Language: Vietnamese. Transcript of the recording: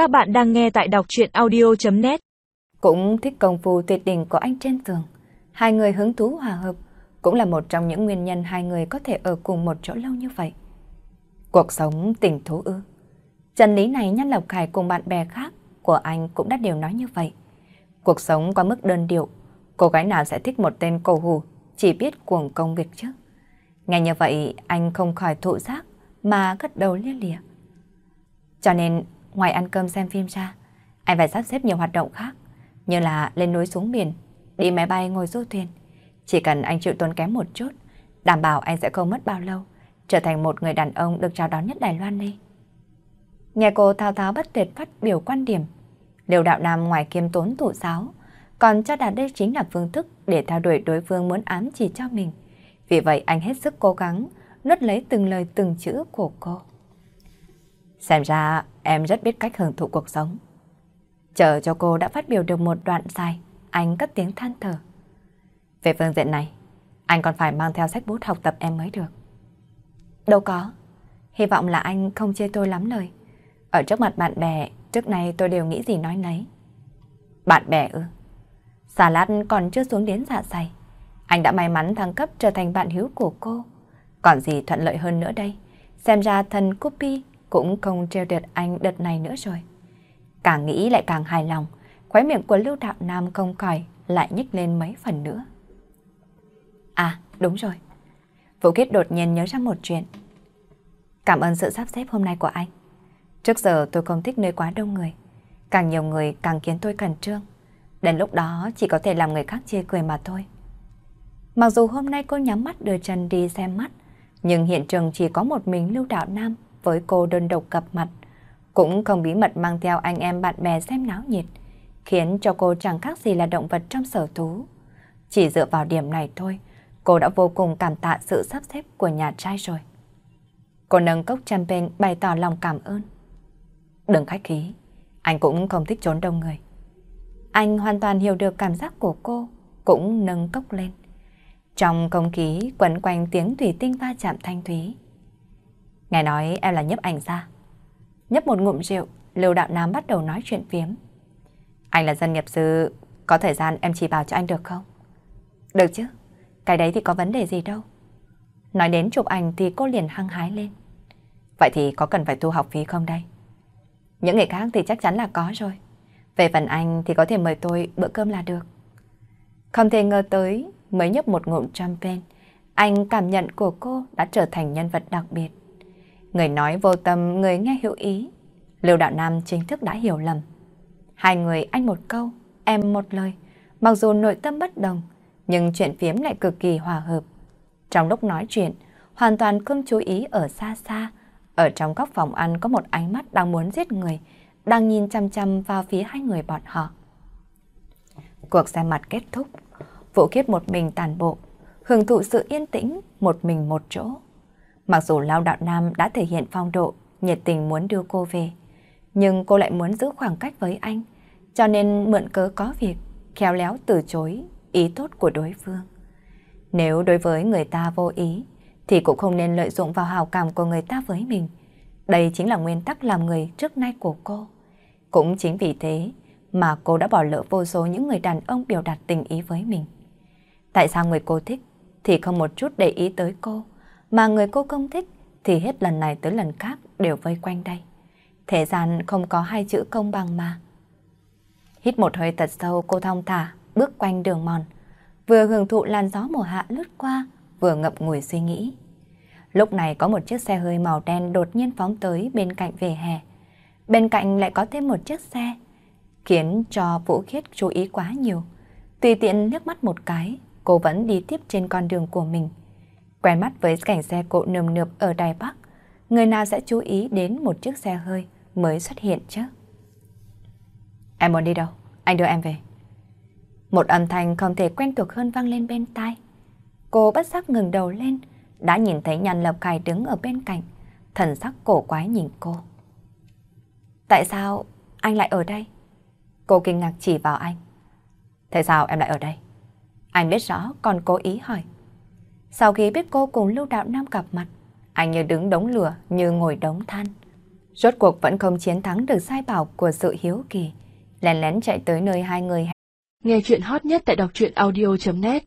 Các bạn đang nghe tại đọc chuyện audio.net Cũng thích công phu tuyệt đỉnh của anh trên giường. Hai người hứng thú hòa hợp cũng là một trong những nguyên nhân hai người có thể ở cùng một chỗ lâu như vậy. Cuộc sống tình thú ư. Chân lý này Nhân Lộc Khải cùng bạn bè khác của anh cũng đã đều nói như vậy. Cuộc sống quá mức đơn điệu, cô gái nào sẽ thích một tên cầu hù chỉ biết cuồng công việc chứ. Nghe như vậy anh không khỏi thụ giác mà gật đầu lia lịa. Cho nên ngoài ăn cơm xem phim ra, anh phải sắp xếp nhiều hoạt động khác, như là lên núi xuống biển, đi máy bay ngồi du thuyền. Chỉ cần anh chịu tốn kém một chút, đảm bảo anh sẽ không mất bao lâu, trở thành một người đàn ông được chào đón nhất Đài Loan đi. Nghe cô thao tháo bất tuyệt phát biểu quan điểm, Liều đạo nam ngoài kiêm tốn thủ giáo, còn cho đạt đây chính là phương thức để theo đuổi đối phương muốn ám chỉ cho mình. Vì vậy anh hết sức cố gắng, nuốt lấy từng lời từng chữ của cô. Xem ra em rất biết cách hưởng thụ cuộc sống. Chờ cho cô đã phát biểu được một đoạn dài, anh cất tiếng than thở. Về phương diện này, anh còn phải mang theo sách bút học tập em mới được. Đâu có, hy vọng là anh không chê tôi lắm lời. Ở trước mặt bạn bè, trước nay tôi đều nghĩ gì nói nấy. Bạn bè ư? Xà lát còn chưa xuống đến dạ dày. Anh đã may mắn thăng cấp trở thành bạn hiếu của cô. Còn gì thuận lợi hơn nữa đây? Xem ra thần Cupid cũng không treo đợt anh đợt này nữa rồi. Càng nghĩ lại càng hài lòng, khóe miệng của Lưu Đạo Nam không khỏi lại nhích lên mấy phần nữa. À, đúng rồi. Vũ Kiết đột nhiên nhớ ra một chuyện. Cảm ơn sự sắp xếp hôm nay của anh. Trước giờ tôi không thích nơi quá đông người. Càng nhiều người càng khiến tôi cẩn trương. Đến lúc đó chỉ có thể làm người khác chê cười mà thôi. Mặc dù hôm nay cô nhắm mắt đưa chân đi xem mắt, nhưng hiện trường chỉ có một mình Lưu Đạo Nam với cô đơn độc gặp mặt, cũng không bí mật mang theo anh em bạn bè xem náo nhiệt, khiến cho cô chẳng khác gì là động vật trong sở thú. Chỉ dựa vào điểm này thôi, cô đã vô cùng cảm tạ sự sắp xếp của nhà trai rồi. Cô nâng cốc champagne bày tỏ lòng cảm ơn. Đừng khách khí, anh cũng không thích trốn đông người. Anh hoàn toàn hiểu được cảm giác của cô, cũng nâng cốc lên. Trong không khí quẩn quanh tiếng thủy tinh va chạm thanh thúy. Nghe nói em là nhấp ảnh ra. Nhấp một ngụm rượu, Lưu Đạo Nam bắt đầu nói chuyện phiếm. Anh là dân nghiệp sư, có thời gian em chỉ bảo cho anh được không? Được chứ, cái đấy thì có vấn đề gì đâu. Nói đến chụp ảnh thì cô liền hăng hái lên. Vậy thì có cần phải thu học phí không đây? Những người khác thì chắc chắn là có rồi. Về phần anh thì có thể mời tôi bữa cơm là được. Không thể ngờ tới, mới nhấp một ngụm champagne, anh cảm nhận của cô đã trở thành nhân vật đặc biệt. Người nói vô tâm, người nghe hiểu ý. Lưu Đạo Nam chính thức đã hiểu lầm. Hai người anh một câu, em một lời. Mặc dù nội tâm bất đồng, nhưng chuyện phiếm lại cực kỳ hòa hợp. Trong lúc nói chuyện, hoàn toàn không chú ý ở xa xa. Ở trong góc phòng ăn có một ánh mắt đang muốn giết người, đang nhìn chăm chăm vào phía hai người bọn họ. Cuộc xem mặt kết thúc, Vũ Kiết một mình tàn bộ, hưởng thụ sự yên tĩnh một mình một chỗ. Mặc dù Lao Đạo Nam đã thể hiện phong độ, nhiệt tình muốn đưa cô về, nhưng cô lại muốn giữ khoảng cách với anh, cho nên mượn cớ có việc, khéo léo từ chối ý tốt của đối phương. Nếu đối với người ta vô ý, thì cũng không nên lợi dụng vào hào cảm của người ta với mình. Đây chính là nguyên tắc làm người trước nay của cô. Cũng chính vì thế mà cô đã bỏ lỡ vô số những người đàn ông biểu đạt tình ý với mình. Tại sao người cô thích thì không một chút để ý tới cô, mà người cô không thích thì hết lần này tới lần khác đều vây quanh đây. Thế gian không có hai chữ công bằng mà. Hít một hơi thật sâu cô thong thả, bước quanh đường mòn, vừa hưởng thụ làn gió mùa hạ lướt qua, vừa ngập ngùi suy nghĩ. Lúc này có một chiếc xe hơi màu đen đột nhiên phóng tới bên cạnh vỉa hè. Bên cạnh lại có thêm một chiếc xe, khiến cho Vũ Khiết chú ý quá nhiều. Tùy tiện liếc mắt một cái, cô vẫn đi tiếp trên con đường của mình. Quen mắt với cảnh xe cộ nườm nượp ở Đài Bắc, người nào sẽ chú ý đến một chiếc xe hơi mới xuất hiện chứ? Em muốn đi đâu? Anh đưa em về. Một âm thanh không thể quen thuộc hơn vang lên bên tai. Cô bất giác ngừng đầu lên, đã nhìn thấy Nhàn Lập Khải đứng ở bên cạnh, thần sắc cổ quái nhìn cô. Tại sao anh lại ở đây? Cô kinh ngạc chỉ vào anh. Tại sao em lại ở đây? Anh biết rõ còn cố ý hỏi. Sau khi biết cô cùng Lưu Đạo Nam gặp mặt, anh như đứng đống lửa như ngồi đống than. Rốt cuộc vẫn không chiến thắng được sai bảo của sự hiếu kỳ, lén lén chạy tới nơi hai người. Nghe chuyện hot nhất tại đọc truyện audio.net